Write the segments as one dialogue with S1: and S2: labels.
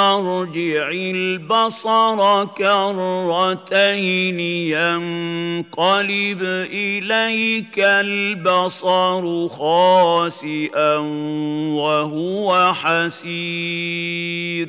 S1: ثم ارجع البصر كرتين ينقلب إليك البصر خاسئا وهو حسير.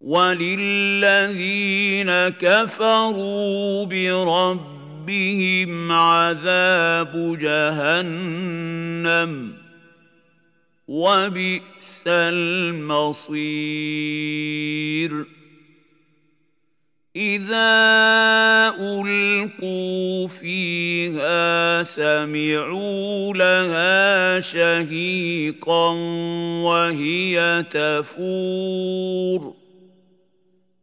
S1: وللذين كفروا بربهم عذاب جهنم وبئس المصير اذا القوا فيها سمعوا لها شهيقا وهي تفور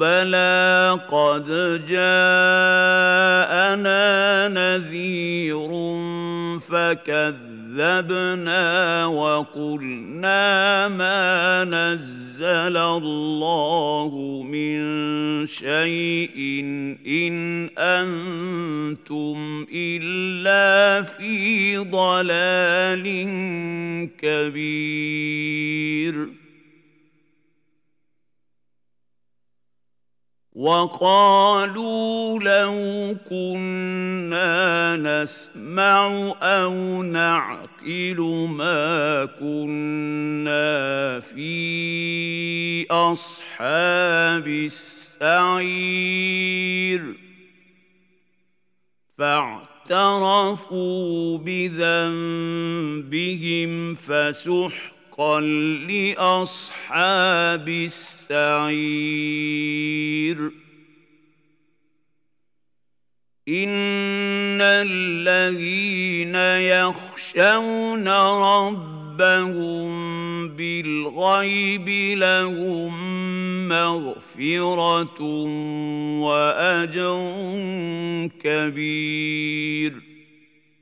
S1: بلى قد جاءنا نذير فكذبنا وقلنا ما نزل الله من شيء ان أنتم الا في ضلال كبير وقالوا لو كنا نسمع أو نعقل ما كنا في أصحاب السعير. فاعترفوا بذنبهم فسحقا حقا لأصحاب السعير. إن الذين يخشون ربهم بالغيب لهم مغفرة وأجر كبير.